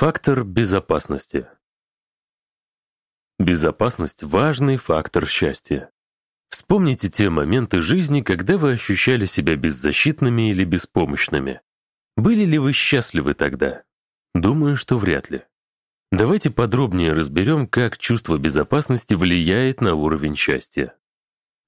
Фактор безопасности. Безопасность – важный фактор счастья. Вспомните те моменты жизни, когда вы ощущали себя беззащитными или беспомощными. Были ли вы счастливы тогда? Думаю, что вряд ли. Давайте подробнее разберем, как чувство безопасности влияет на уровень счастья.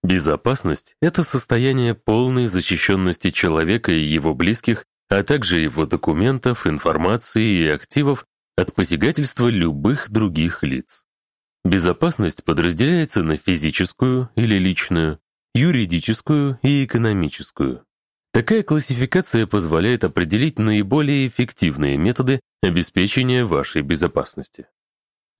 Безопасность – это состояние полной защищенности человека и его близких, а также его документов, информации и активов от посягательства любых других лиц. Безопасность подразделяется на физическую или личную, юридическую и экономическую. Такая классификация позволяет определить наиболее эффективные методы обеспечения вашей безопасности.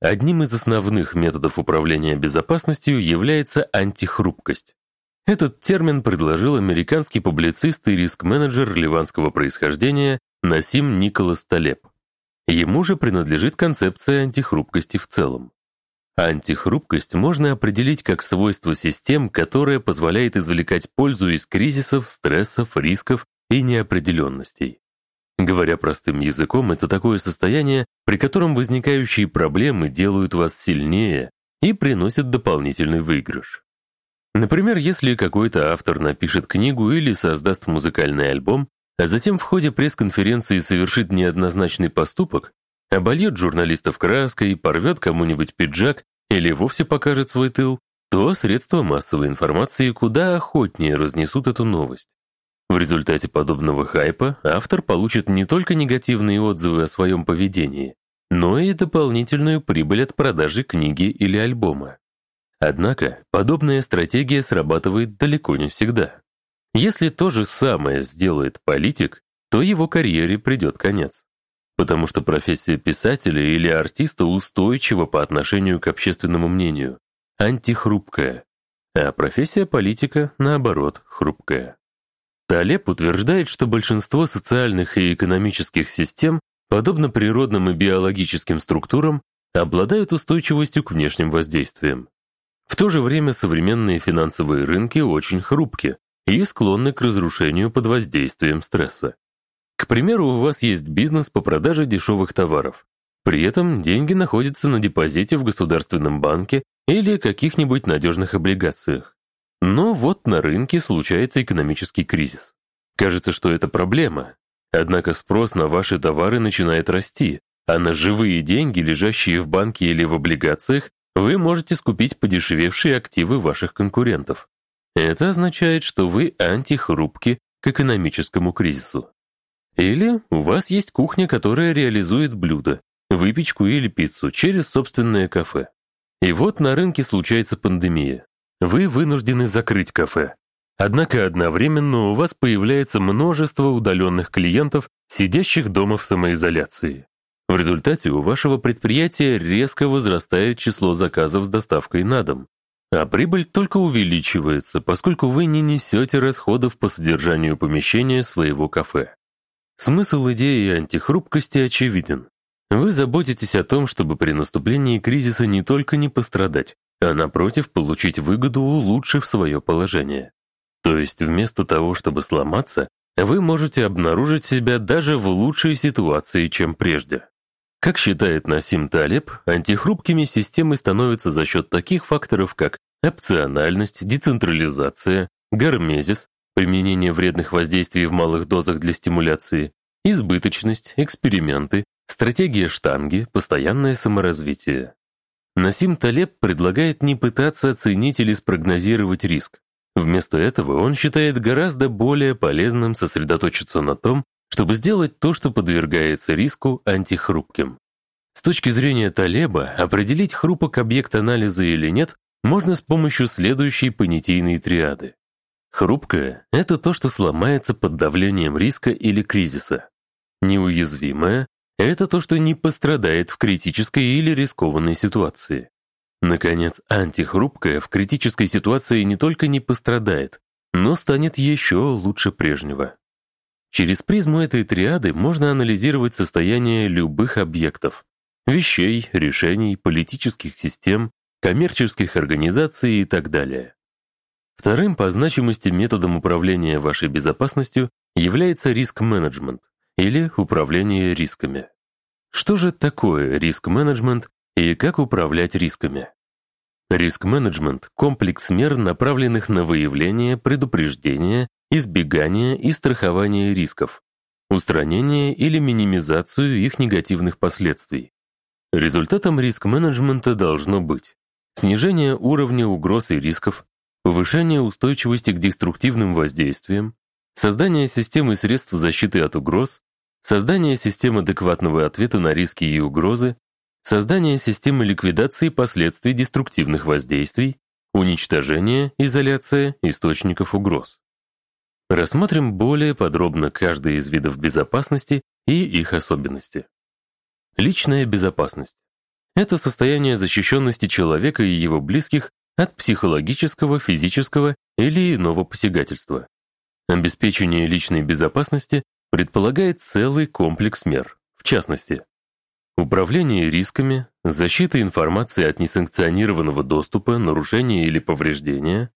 Одним из основных методов управления безопасностью является антихрупкость. Этот термин предложил американский публицист и риск-менеджер ливанского происхождения Насим Николас Талеб. Ему же принадлежит концепция антихрупкости в целом. Антихрупкость можно определить как свойство систем, которое позволяет извлекать пользу из кризисов, стрессов, рисков и неопределенностей. Говоря простым языком, это такое состояние, при котором возникающие проблемы делают вас сильнее и приносят дополнительный выигрыш. Например, если какой-то автор напишет книгу или создаст музыкальный альбом, а затем в ходе пресс-конференции совершит неоднозначный поступок, обольет журналистов краской, порвет кому-нибудь пиджак или вовсе покажет свой тыл, то средства массовой информации куда охотнее разнесут эту новость. В результате подобного хайпа автор получит не только негативные отзывы о своем поведении, но и дополнительную прибыль от продажи книги или альбома. Однако подобная стратегия срабатывает далеко не всегда. Если то же самое сделает политик, то его карьере придет конец потому что профессия писателя или артиста устойчива по отношению к общественному мнению, антихрупкая, а профессия политика, наоборот, хрупкая. Талеб утверждает, что большинство социальных и экономических систем, подобно природным и биологическим структурам, обладают устойчивостью к внешним воздействиям. В то же время современные финансовые рынки очень хрупки и склонны к разрушению под воздействием стресса. К примеру, у вас есть бизнес по продаже дешевых товаров. При этом деньги находятся на депозите в государственном банке или каких-нибудь надежных облигациях. Но вот на рынке случается экономический кризис. Кажется, что это проблема. Однако спрос на ваши товары начинает расти, а на живые деньги, лежащие в банке или в облигациях, вы можете скупить подешевевшие активы ваших конкурентов. Это означает, что вы антихрупки к экономическому кризису. Или у вас есть кухня, которая реализует блюда, выпечку или пиццу через собственное кафе. И вот на рынке случается пандемия. Вы вынуждены закрыть кафе. Однако одновременно у вас появляется множество удаленных клиентов, сидящих дома в самоизоляции. В результате у вашего предприятия резко возрастает число заказов с доставкой на дом, а прибыль только увеличивается, поскольку вы не несете расходов по содержанию помещения своего кафе. Смысл идеи антихрупкости очевиден. Вы заботитесь о том, чтобы при наступлении кризиса не только не пострадать, а напротив получить выгоду, улучшив свое положение. То есть вместо того, чтобы сломаться, вы можете обнаружить себя даже в лучшей ситуации, чем прежде. Как считает Насим Талеб, антихрупкими системы становятся за счет таких факторов, как опциональность, децентрализация, гармезис, применение вредных воздействий в малых дозах для стимуляции, избыточность, эксперименты, стратегия штанги, постоянное саморазвитие. Насим Талеб предлагает не пытаться оценить или спрогнозировать риск. Вместо этого он считает гораздо более полезным сосредоточиться на том, чтобы сделать то, что подвергается риску антихрупким. С точки зрения Талеба, определить, хрупок объект анализа или нет, можно с помощью следующей понятийной триады. Хрупкое — это то, что сломается под давлением риска или кризиса. Неуязвимое — это то, что не пострадает в критической или рискованной ситуации. Наконец, антихрупкое в критической ситуации не только не пострадает, но станет еще лучше прежнего. Через призму этой триады можно анализировать состояние любых объектов, вещей, решений, политических систем, коммерческих организаций и так далее. Вторым по значимости методом управления вашей безопасностью является риск-менеджмент или управление рисками. Что же такое риск-менеджмент и как управлять рисками? Риск-менеджмент – комплекс мер, направленных на выявление, предупреждение, избегание и страхование рисков, устранение или минимизацию их негативных последствий. Результатом риск-менеджмента должно быть снижение уровня угроз и рисков, повышение устойчивости к деструктивным воздействиям, создание системы средств защиты от угроз, создание системы адекватного ответа на риски и угрозы, создание системы ликвидации последствий деструктивных воздействий, уничтожение, изоляция источников угроз. Рассмотрим более подробно каждый из видов безопасности и их особенности. Личная безопасность. Это состояние защищенности человека и его близких от психологического, физического или иного посягательства. Обеспечение личной безопасности предполагает целый комплекс мер, в частности, управление рисками, защита информации от несанкционированного доступа, нарушения или повреждения,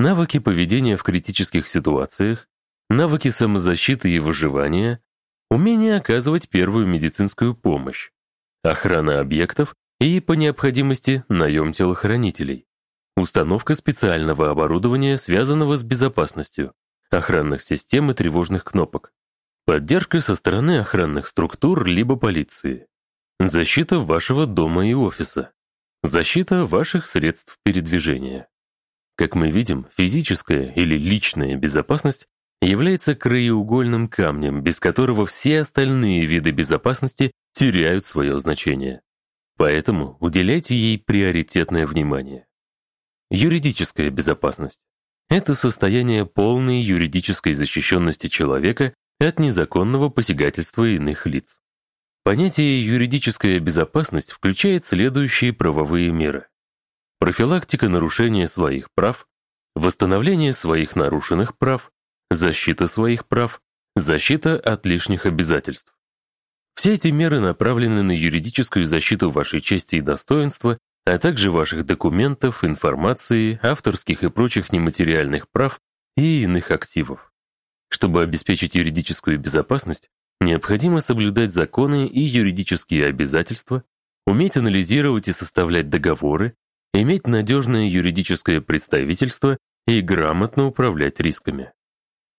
навыки поведения в критических ситуациях, навыки самозащиты и выживания, умение оказывать первую медицинскую помощь, охрана объектов и, по необходимости, наем телохранителей, установка специального оборудования, связанного с безопасностью, охранных систем и тревожных кнопок, поддержка со стороны охранных структур либо полиции, защита вашего дома и офиса, защита ваших средств передвижения. Как мы видим, физическая или личная безопасность является краеугольным камнем, без которого все остальные виды безопасности теряют свое значение. Поэтому уделяйте ей приоритетное внимание. Юридическая безопасность. Это состояние полной юридической защищенности человека от незаконного посягательства иных лиц. Понятие «юридическая безопасность» включает следующие правовые меры. Профилактика нарушения своих прав, восстановление своих нарушенных прав, защита своих прав, защита от лишних обязательств. Все эти меры направлены на юридическую защиту вашей чести и достоинства, а также ваших документов, информации, авторских и прочих нематериальных прав и иных активов. Чтобы обеспечить юридическую безопасность, необходимо соблюдать законы и юридические обязательства, уметь анализировать и составлять договоры, иметь надежное юридическое представительство и грамотно управлять рисками.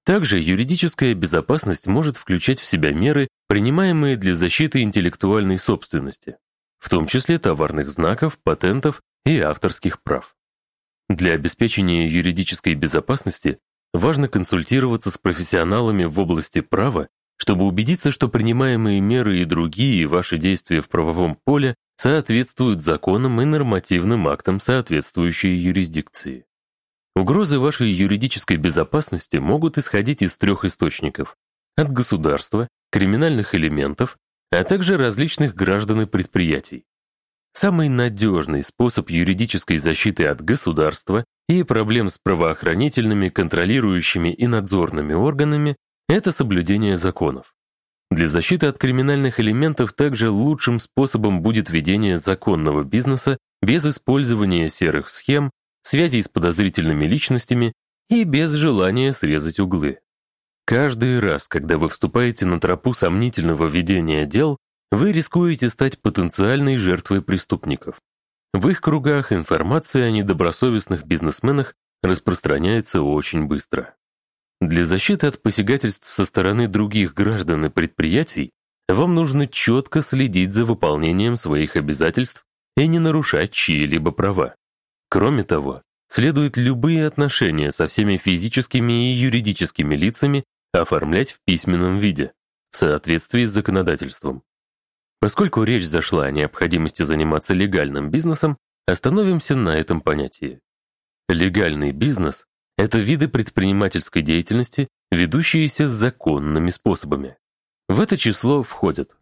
Также юридическая безопасность может включать в себя меры, принимаемые для защиты интеллектуальной собственности, в том числе товарных знаков, патентов и авторских прав. Для обеспечения юридической безопасности важно консультироваться с профессионалами в области права, чтобы убедиться, что принимаемые меры и другие ваши действия в правовом поле соответствуют законам и нормативным актам соответствующей юрисдикции. Угрозы вашей юридической безопасности могут исходить из трех источников – от государства, криминальных элементов, а также различных граждан и предприятий. Самый надежный способ юридической защиты от государства и проблем с правоохранительными, контролирующими и надзорными органами – это соблюдение законов. Для защиты от криминальных элементов также лучшим способом будет ведение законного бизнеса без использования серых схем связей с подозрительными личностями и без желания срезать углы. Каждый раз, когда вы вступаете на тропу сомнительного ведения дел, вы рискуете стать потенциальной жертвой преступников. В их кругах информация о недобросовестных бизнесменах распространяется очень быстро. Для защиты от посягательств со стороны других граждан и предприятий вам нужно четко следить за выполнением своих обязательств и не нарушать чьи-либо права. Кроме того, следует любые отношения со всеми физическими и юридическими лицами оформлять в письменном виде, в соответствии с законодательством. Поскольку речь зашла о необходимости заниматься легальным бизнесом, остановимся на этом понятии. Легальный бизнес – это виды предпринимательской деятельности, ведущиеся законными способами. В это число входят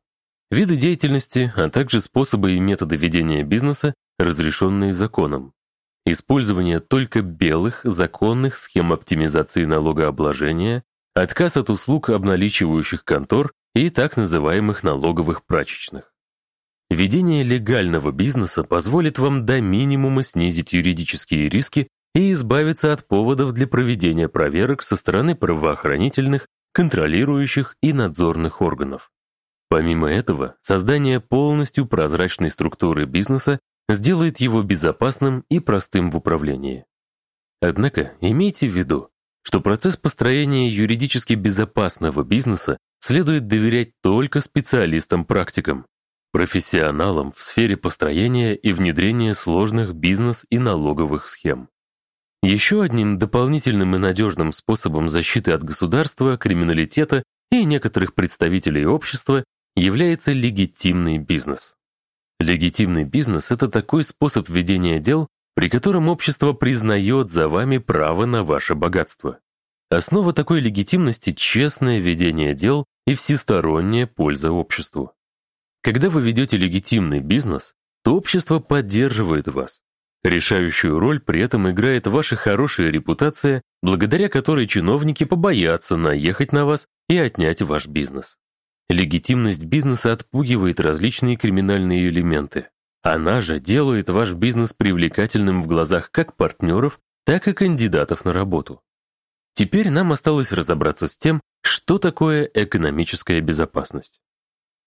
виды деятельности, а также способы и методы ведения бизнеса, разрешенные законом, использование только белых, законных схем оптимизации налогообложения, отказ от услуг обналичивающих контор и так называемых налоговых прачечных. Ведение легального бизнеса позволит вам до минимума снизить юридические риски и избавиться от поводов для проведения проверок со стороны правоохранительных, контролирующих и надзорных органов. Помимо этого, создание полностью прозрачной структуры бизнеса сделает его безопасным и простым в управлении. Однако имейте в виду, что процесс построения юридически безопасного бизнеса следует доверять только специалистам-практикам, профессионалам в сфере построения и внедрения сложных бизнес- и налоговых схем. Еще одним дополнительным и надежным способом защиты от государства, криминалитета и некоторых представителей общества является легитимный бизнес. Легитимный бизнес – это такой способ ведения дел, при котором общество признает за вами право на ваше богатство. Основа такой легитимности – честное ведение дел и всесторонняя польза обществу. Когда вы ведете легитимный бизнес, то общество поддерживает вас. Решающую роль при этом играет ваша хорошая репутация, благодаря которой чиновники побоятся наехать на вас и отнять ваш бизнес. Легитимность бизнеса отпугивает различные криминальные элементы. Она же делает ваш бизнес привлекательным в глазах как партнеров, так и кандидатов на работу. Теперь нам осталось разобраться с тем, что такое экономическая безопасность.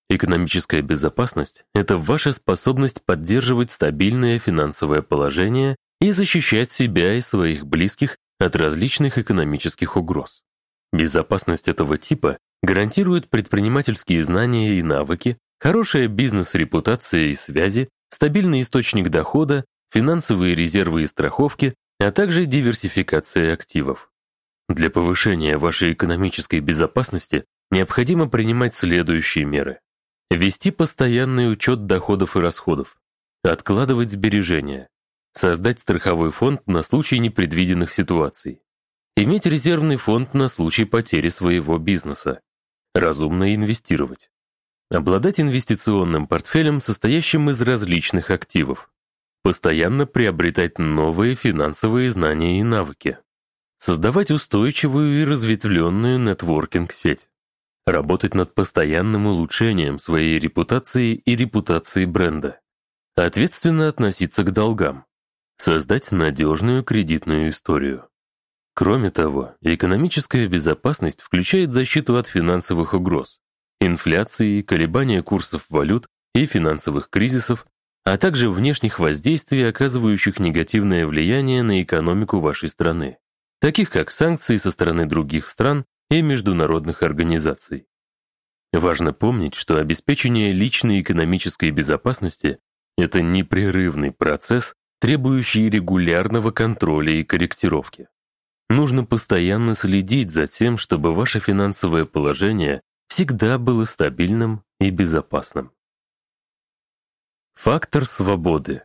Экономическая безопасность – это ваша способность поддерживать стабильное финансовое положение и защищать себя и своих близких от различных экономических угроз. Безопасность этого типа гарантирует предпринимательские знания и навыки, хорошая бизнес-репутация и связи, стабильный источник дохода, финансовые резервы и страховки, а также диверсификация активов. Для повышения вашей экономической безопасности необходимо принимать следующие меры. Вести постоянный учет доходов и расходов. Откладывать сбережения. Создать страховой фонд на случай непредвиденных ситуаций. Иметь резервный фонд на случай потери своего бизнеса. Разумно инвестировать. Обладать инвестиционным портфелем, состоящим из различных активов. Постоянно приобретать новые финансовые знания и навыки. Создавать устойчивую и разветвленную нетворкинг-сеть работать над постоянным улучшением своей репутации и репутации бренда, ответственно относиться к долгам, создать надежную кредитную историю. Кроме того, экономическая безопасность включает защиту от финансовых угроз, инфляции, колебания курсов валют и финансовых кризисов, а также внешних воздействий, оказывающих негативное влияние на экономику вашей страны, таких как санкции со стороны других стран и международных организаций. Важно помнить, что обеспечение личной экономической безопасности – это непрерывный процесс, требующий регулярного контроля и корректировки. Нужно постоянно следить за тем, чтобы ваше финансовое положение всегда было стабильным и безопасным. Фактор свободы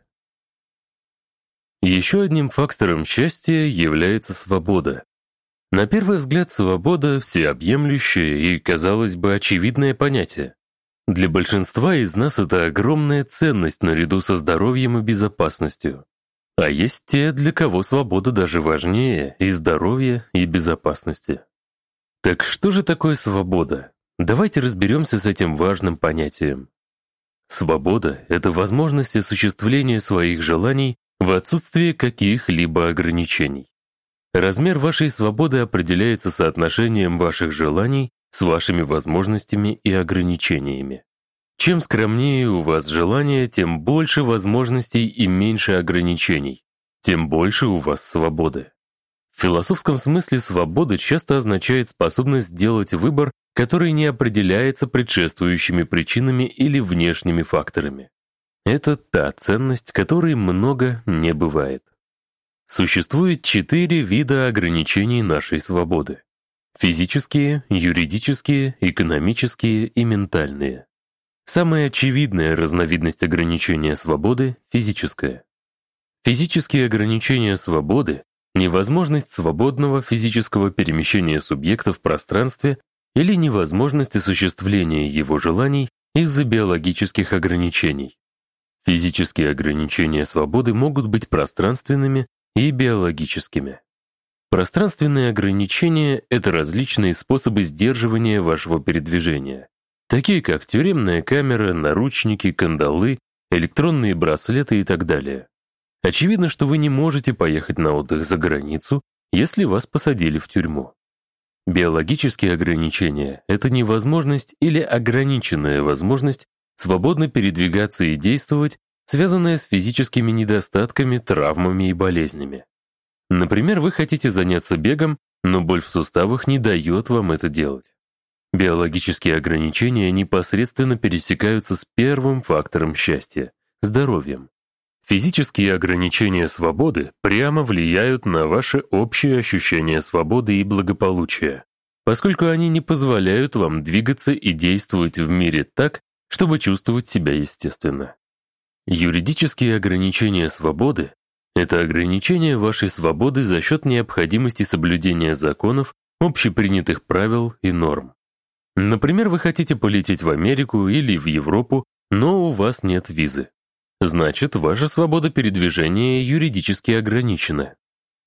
Еще одним фактором счастья является свобода, на первый взгляд, свобода – всеобъемлющее и, казалось бы, очевидное понятие. Для большинства из нас это огромная ценность наряду со здоровьем и безопасностью. А есть те, для кого свобода даже важнее и здоровья, и безопасности. Так что же такое свобода? Давайте разберемся с этим важным понятием. Свобода – это возможность осуществления своих желаний в отсутствии каких-либо ограничений. Размер вашей свободы определяется соотношением ваших желаний с вашими возможностями и ограничениями. Чем скромнее у вас желания, тем больше возможностей и меньше ограничений, тем больше у вас свободы. В философском смысле свобода часто означает способность сделать выбор, который не определяется предшествующими причинами или внешними факторами. Это та ценность, которой много не бывает. Существует четыре вида ограничений нашей свободы. Физические, юридические, экономические и ментальные. Самая очевидная разновидность ограничения свободы – физическая. Физические ограничения свободы – невозможность свободного физического перемещения субъекта в пространстве или невозможность осуществления его желаний из-за биологических ограничений. Физические ограничения свободы могут быть пространственными и биологическими. Пространственные ограничения — это различные способы сдерживания вашего передвижения, такие как тюремная камера, наручники, кандалы, электронные браслеты и так далее. Очевидно, что вы не можете поехать на отдых за границу, если вас посадили в тюрьму. Биологические ограничения — это невозможность или ограниченная возможность свободно передвигаться и действовать, связанная с физическими недостатками, травмами и болезнями. Например, вы хотите заняться бегом, но боль в суставах не дает вам это делать. Биологические ограничения непосредственно пересекаются с первым фактором счастья – здоровьем. Физические ограничения свободы прямо влияют на ваше общее ощущение свободы и благополучия, поскольку они не позволяют вам двигаться и действовать в мире так, чтобы чувствовать себя естественно. Юридические ограничения свободы – это ограничение вашей свободы за счет необходимости соблюдения законов, общепринятых правил и норм. Например, вы хотите полететь в Америку или в Европу, но у вас нет визы. Значит, ваша свобода передвижения юридически ограничена.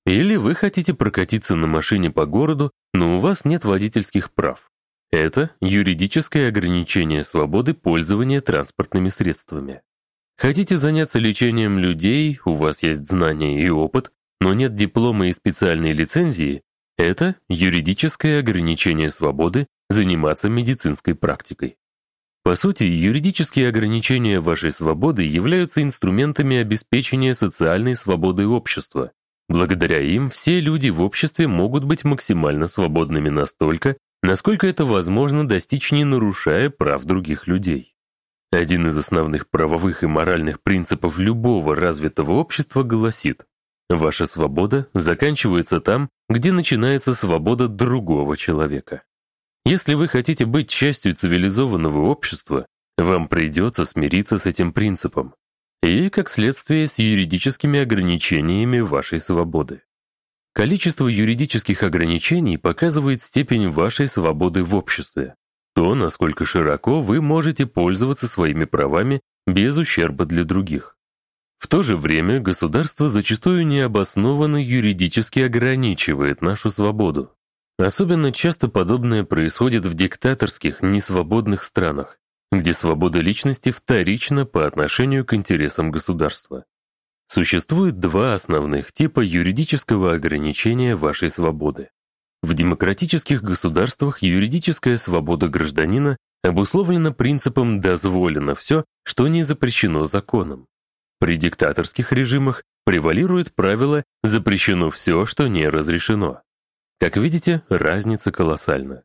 Или вы хотите прокатиться на машине по городу, но у вас нет водительских прав. Это юридическое ограничение свободы пользования транспортными средствами. Хотите заняться лечением людей, у вас есть знания и опыт, но нет диплома и специальной лицензии, это юридическое ограничение свободы заниматься медицинской практикой. По сути, юридические ограничения вашей свободы являются инструментами обеспечения социальной свободы общества. Благодаря им все люди в обществе могут быть максимально свободными настолько, насколько это возможно достичь, не нарушая прав других людей. Один из основных правовых и моральных принципов любого развитого общества гласит «Ваша свобода заканчивается там, где начинается свобода другого человека». Если вы хотите быть частью цивилизованного общества, вам придется смириться с этим принципом и, как следствие, с юридическими ограничениями вашей свободы. Количество юридических ограничений показывает степень вашей свободы в обществе, то, насколько широко вы можете пользоваться своими правами без ущерба для других. В то же время государство зачастую необоснованно юридически ограничивает нашу свободу. Особенно часто подобное происходит в диктаторских, несвободных странах, где свобода личности вторична по отношению к интересам государства. Существует два основных типа юридического ограничения вашей свободы. В демократических государствах юридическая свобода гражданина обусловлена принципом «дозволено все, что не запрещено законом». При диктаторских режимах превалирует правило «запрещено все, что не разрешено». Как видите, разница колоссальна.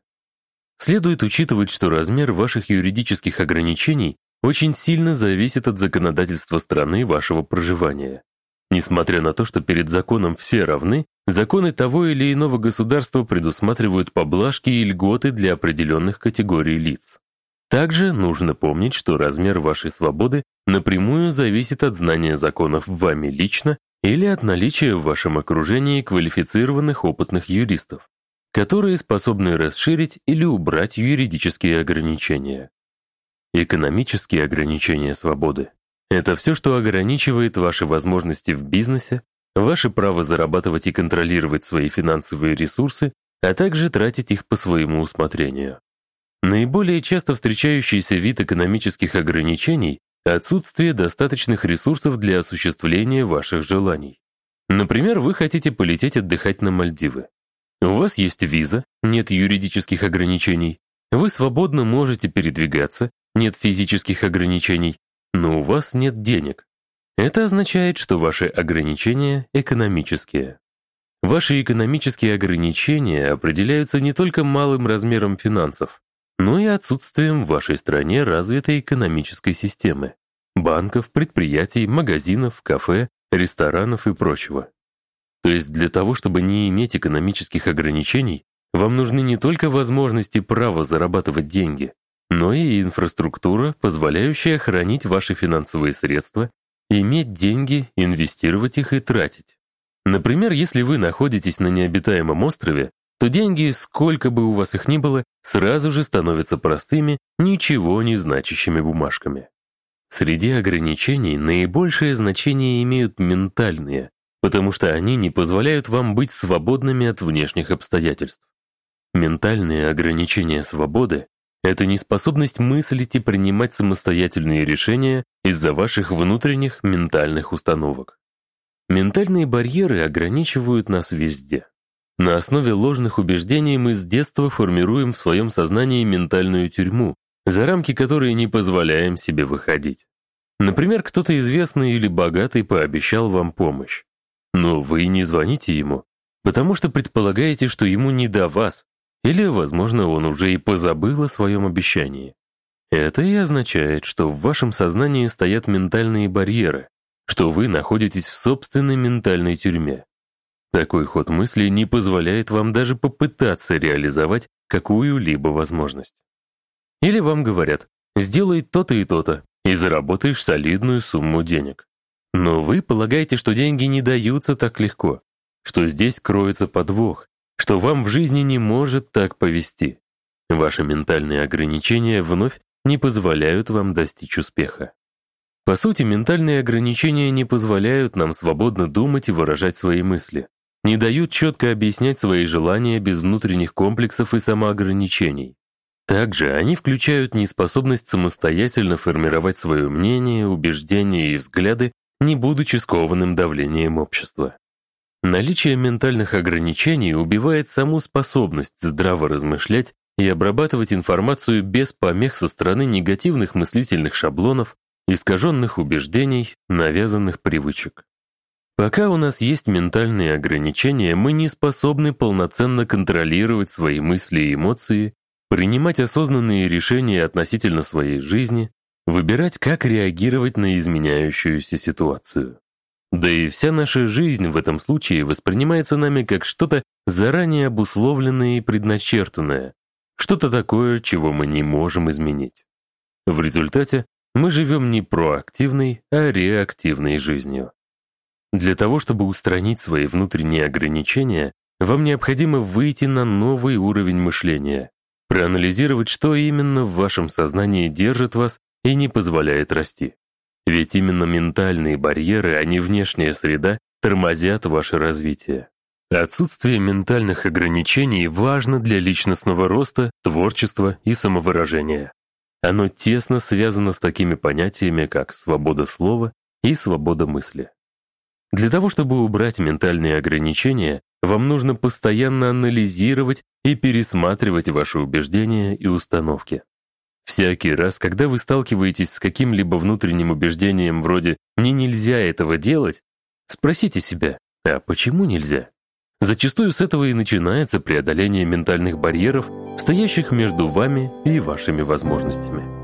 Следует учитывать, что размер ваших юридических ограничений очень сильно зависит от законодательства страны вашего проживания. Несмотря на то, что перед законом все равны, законы того или иного государства предусматривают поблажки и льготы для определенных категорий лиц. Также нужно помнить, что размер вашей свободы напрямую зависит от знания законов вами лично или от наличия в вашем окружении квалифицированных опытных юристов, которые способны расширить или убрать юридические ограничения. Экономические ограничения свободы – это все, что ограничивает ваши возможности в бизнесе, ваше право зарабатывать и контролировать свои финансовые ресурсы, а также тратить их по своему усмотрению. Наиболее часто встречающийся вид экономических ограничений Отсутствие достаточных ресурсов для осуществления ваших желаний. Например, вы хотите полететь отдыхать на Мальдивы. У вас есть виза, нет юридических ограничений. Вы свободно можете передвигаться, нет физических ограничений, но у вас нет денег. Это означает, что ваши ограничения экономические. Ваши экономические ограничения определяются не только малым размером финансов, но и отсутствием в вашей стране развитой экономической системы банков, предприятий, магазинов, кафе, ресторанов и прочего. То есть для того, чтобы не иметь экономических ограничений, вам нужны не только возможности права зарабатывать деньги, но и инфраструктура, позволяющая хранить ваши финансовые средства, иметь деньги, инвестировать их и тратить. Например, если вы находитесь на необитаемом острове, то деньги, сколько бы у вас их ни было, сразу же становятся простыми, ничего не значащими бумажками. Среди ограничений наибольшее значение имеют ментальные, потому что они не позволяют вам быть свободными от внешних обстоятельств. Ментальные ограничения свободы — это неспособность мыслить и принимать самостоятельные решения из-за ваших внутренних ментальных установок. Ментальные барьеры ограничивают нас везде. На основе ложных убеждений мы с детства формируем в своем сознании ментальную тюрьму, за рамки которой не позволяем себе выходить. Например, кто-то известный или богатый пообещал вам помощь. Но вы не звоните ему, потому что предполагаете, что ему не до вас, или, возможно, он уже и позабыл о своем обещании. Это и означает, что в вашем сознании стоят ментальные барьеры, что вы находитесь в собственной ментальной тюрьме. Такой ход мысли не позволяет вам даже попытаться реализовать какую-либо возможность. Или вам говорят, сделай то-то и то-то, и заработаешь солидную сумму денег. Но вы полагаете, что деньги не даются так легко, что здесь кроется подвох, что вам в жизни не может так повести. Ваши ментальные ограничения вновь не позволяют вам достичь успеха. По сути, ментальные ограничения не позволяют нам свободно думать и выражать свои мысли, не дают четко объяснять свои желания без внутренних комплексов и самоограничений. Также они включают неспособность самостоятельно формировать свое мнение, убеждения и взгляды, не будучи скованным давлением общества. Наличие ментальных ограничений убивает саму способность здраво размышлять и обрабатывать информацию без помех со стороны негативных мыслительных шаблонов, искаженных убеждений, навязанных привычек. Пока у нас есть ментальные ограничения, мы не способны полноценно контролировать свои мысли и эмоции, принимать осознанные решения относительно своей жизни, выбирать, как реагировать на изменяющуюся ситуацию. Да и вся наша жизнь в этом случае воспринимается нами как что-то заранее обусловленное и предначертанное, что-то такое, чего мы не можем изменить. В результате мы живем не проактивной, а реактивной жизнью. Для того, чтобы устранить свои внутренние ограничения, вам необходимо выйти на новый уровень мышления, проанализировать, что именно в вашем сознании держит вас и не позволяет расти. Ведь именно ментальные барьеры, а не внешняя среда, тормозят ваше развитие. Отсутствие ментальных ограничений важно для личностного роста, творчества и самовыражения. Оно тесно связано с такими понятиями, как свобода слова и свобода мысли. Для того, чтобы убрать ментальные ограничения, вам нужно постоянно анализировать и пересматривать ваши убеждения и установки. Всякий раз, когда вы сталкиваетесь с каким-либо внутренним убеждением вроде «мне нельзя этого делать», спросите себя «а почему нельзя?». Зачастую с этого и начинается преодоление ментальных барьеров, стоящих между вами и вашими возможностями.